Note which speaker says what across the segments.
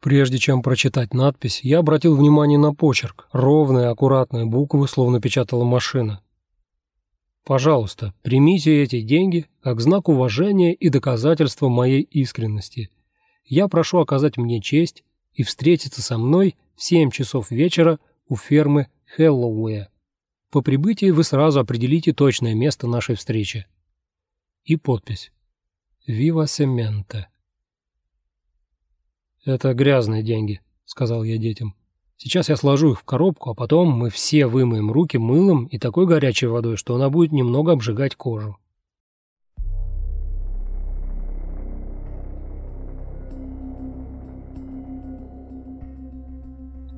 Speaker 1: Прежде чем прочитать надпись, я обратил внимание на почерк. Ровные, аккуратные буквы, словно печатала машина. Пожалуйста, примите эти деньги как знак уважения и доказательства моей искренности. Я прошу оказать мне честь и встретиться со мной в 7 часов вечера у фермы Хэллоуэя. По прибытии вы сразу определите точное место нашей встречи. И подпись. «Вива Сементе». «Это грязные деньги», — сказал я детям. «Сейчас я сложу их в коробку, а потом мы все вымоем руки мылом и такой горячей водой, что она будет немного обжигать кожу».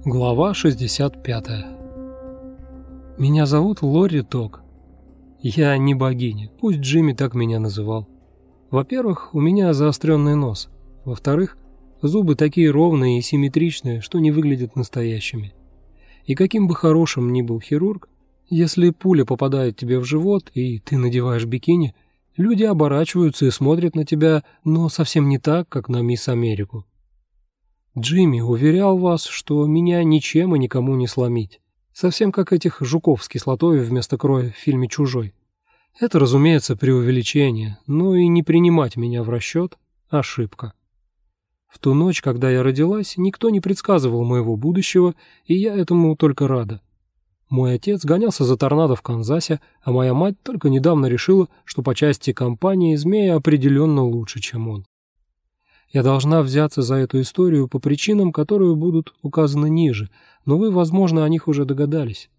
Speaker 1: Глава 65 Меня зовут Лори Ток. Я не богиня, пусть Джимми так меня называл. Во-первых, у меня заостренный нос. Во-вторых, зубы такие ровные и симметричные, что не выглядят настоящими. И каким бы хорошим ни был хирург, если пуля попадает тебе в живот, и ты надеваешь бикини, люди оборачиваются и смотрят на тебя, но совсем не так, как на мисс Америку. Джимми уверял вас, что меня ничем и никому не сломить. Совсем как этих жуков с кислотой вместо крови в фильме «Чужой». Это, разумеется, преувеличение, но и не принимать меня в расчет – ошибка. В ту ночь, когда я родилась, никто не предсказывал моего будущего, и я этому только рада. Мой отец гонялся за торнадо в Канзасе, а моя мать только недавно решила, что по части компании змея определенно лучше, чем он. Я должна взяться за эту историю по причинам, которые будут указаны ниже, но вы, возможно, о них уже догадались.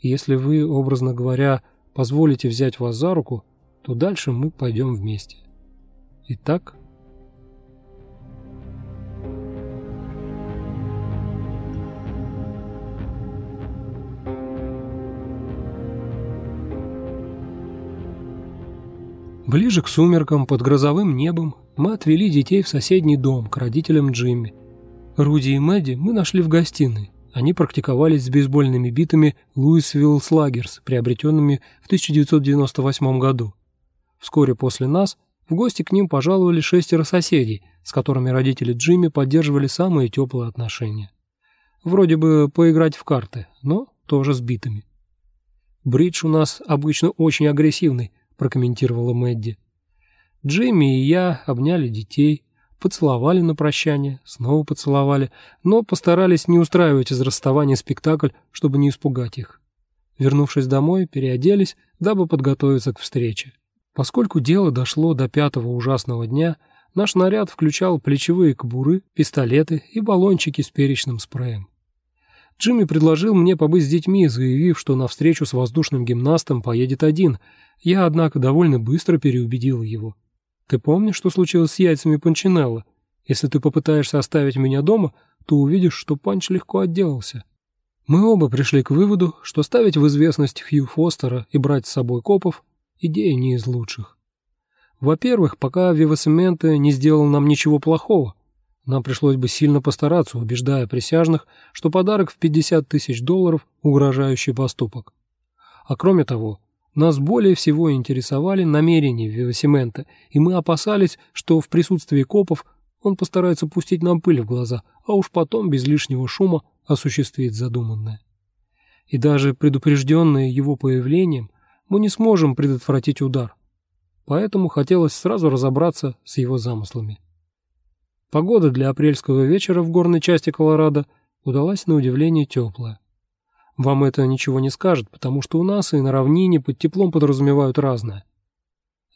Speaker 1: Если вы, образно говоря, позволите взять вас за руку, то дальше мы пойдем вместе. Итак... Ближе к сумеркам, под грозовым небом, мы отвели детей в соседний дом к родителям Джимми. Руди и Мэдди мы нашли в гостиной. Они практиковались с бейсбольными битами Луисвилл Слагерс, приобретенными в 1998 году. Вскоре после нас в гости к ним пожаловали шестеро соседей, с которыми родители Джимми поддерживали самые теплые отношения. Вроде бы поиграть в карты, но тоже с битами. «Бридж у нас обычно очень агрессивный», – прокомментировала Мэдди. Джимми и я обняли детей, поцеловали на прощание, снова поцеловали, но постарались не устраивать из расставания спектакль, чтобы не испугать их. Вернувшись домой, переоделись, дабы подготовиться к встрече. Поскольку дело дошло до пятого ужасного дня, наш наряд включал плечевые кобуры, пистолеты и баллончики с перечным спреем. Джимми предложил мне побыть с детьми, заявив, что на встречу с воздушным гимнастом поедет один. Я, однако, довольно быстро переубедил его. Ты помнишь, что случилось с яйцами Панчинелло? Если ты попытаешься оставить меня дома, то увидишь, что Панч легко отделался. Мы оба пришли к выводу, что ставить в известность Хью Фостера и брать с собой копов – идея не из лучших. Во-первых, пока Вивасементе не сделал нам ничего плохого, нам пришлось бы сильно постараться, убеждая присяжных, что подарок в 50 тысяч долларов – угрожающий поступок. А кроме того, нас более всего интересовали намерения Вивасимента, и мы опасались, что в присутствии копов он постарается пустить нам пыль в глаза, а уж потом без лишнего шума осуществить задуманное. И даже предупрежденные его появлением, мы не сможем предотвратить удар. Поэтому хотелось сразу разобраться с его замыслами. Погода для апрельского вечера в горной части Колорадо удалась на удивление теплая. Вам это ничего не скажет, потому что у нас и на равнине под теплом подразумевают разное.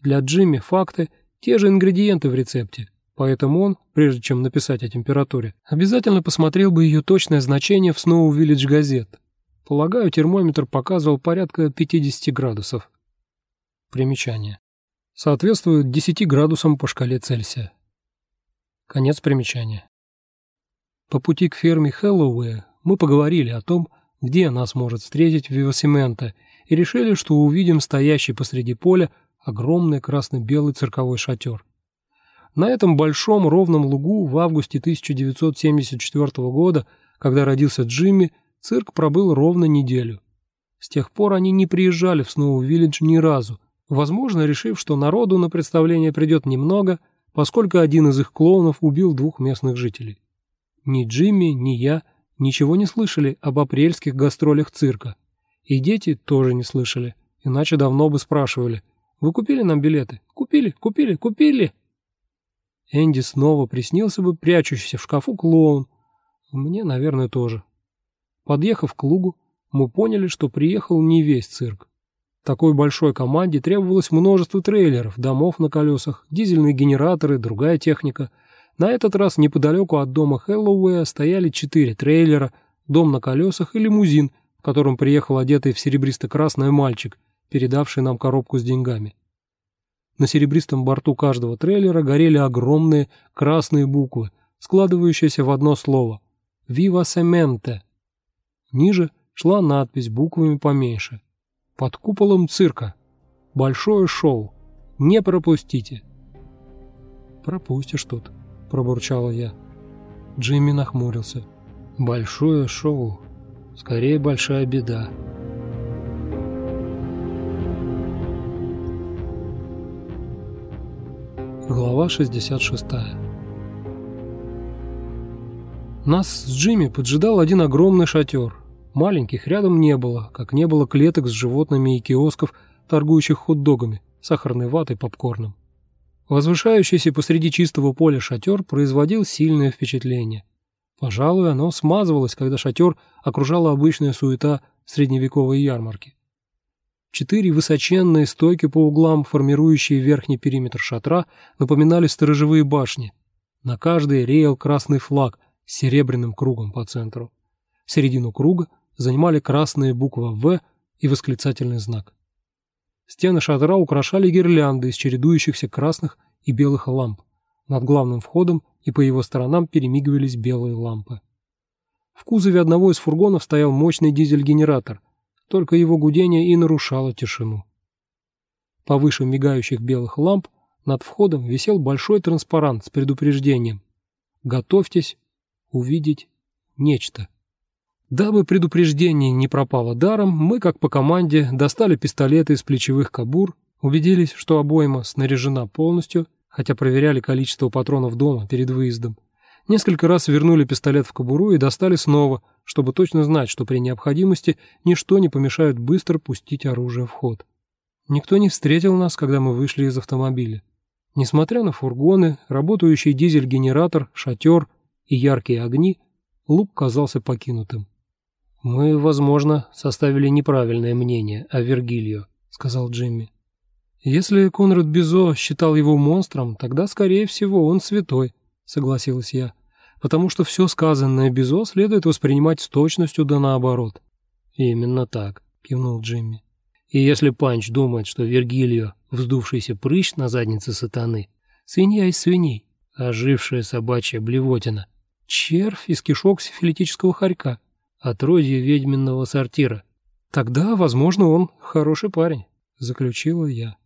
Speaker 1: Для Джимми факты – те же ингредиенты в рецепте, поэтому он, прежде чем написать о температуре, обязательно посмотрел бы ее точное значение в Snow Village газет. Полагаю, термометр показывал порядка 50 градусов. Примечание. Соответствует 10 градусам по шкале Цельсия. Конец примечания. По пути к ферме Хэллоуэя мы поговорили о том, где нас может встретить Вивасименто, и решили, что увидим стоящий посреди поля огромный красно-белый цирковой шатер. На этом большом ровном лугу в августе 1974 года, когда родился Джимми, цирк пробыл ровно неделю. С тех пор они не приезжали в Сноу-Виллидж ни разу, возможно, решив, что народу на представление придет немного, поскольку один из их клоунов убил двух местных жителей. Ни Джимми, ни я ничего не слышали об апрельских гастролях цирка. И дети тоже не слышали, иначе давно бы спрашивали. «Вы купили нам билеты? Купили, купили, купили!» Энди снова приснился бы прячущийся в шкафу клоун. Мне, наверное, тоже. Подъехав к лугу, мы поняли, что приехал не весь цирк. Такой большой команде требовалось множество трейлеров, домов на колесах, дизельные генераторы, другая техника. На этот раз неподалеку от дома Хэллоуэя стояли четыре трейлера, дом на колесах и лимузин, в котором приехал одетый в серебристо-красный мальчик, передавший нам коробку с деньгами. На серебристом борту каждого трейлера горели огромные красные буквы, складывающиеся в одно слово «Вива Сементе». Ниже шла надпись буквами поменьше под куполом цирка. Большое шоу. Не пропустите. Пропустишь тут, пробурчала я. Джимми нахмурился. Большое шоу. Скорее большая беда. Глава 66 Нас с Джимми поджидал один огромный шатер – Маленьких рядом не было, как не было клеток с животными и киосков, торгующих хот-догами, сахарной ватой, попкорном. Возвышающийся посреди чистого поля шатер производил сильное впечатление. Пожалуй, оно смазывалось, когда шатер окружала обычная суета средневековой ярмарки. Четыре высоченные стойки по углам, формирующие верхний периметр шатра, напоминали сторожевые башни. На каждой реял красный флаг с серебряным кругом по центру. Середину круга занимали красные буквы «В» и восклицательный знак. Стены шатра украшали гирлянды из чередующихся красных и белых ламп. Над главным входом и по его сторонам перемигивались белые лампы. В кузове одного из фургонов стоял мощный дизель-генератор, только его гудение и нарушало тишину. Повыше мигающих белых ламп над входом висел большой транспарант с предупреждением «Готовьтесь увидеть нечто». Дабы предупреждение не пропало даром, мы, как по команде, достали пистолеты из плечевых кобур, убедились, что обойма снаряжена полностью, хотя проверяли количество патронов дома перед выездом. Несколько раз вернули пистолет в кобуру и достали снова, чтобы точно знать, что при необходимости ничто не помешает быстро пустить оружие в ход. Никто не встретил нас, когда мы вышли из автомобиля. Несмотря на фургоны, работающий дизель-генератор, шатер и яркие огни, луг казался покинутым. «Мы, возможно, составили неправильное мнение о Вергилио», — сказал Джимми. «Если Конрад Бизо считал его монстром, тогда, скорее всего, он святой», — согласилась я, «потому что все сказанное Бизо следует воспринимать с точностью да наоборот». «Именно так», — кивнул Джимми. «И если Панч думает, что Вергилио — вздувшийся прыщ на заднице сатаны, свинья из свиней, ожившая собачья блевотина, червь из кишок сифилитического хорька», отродье ведьминного сортира. Тогда, возможно, он хороший парень, заключила я.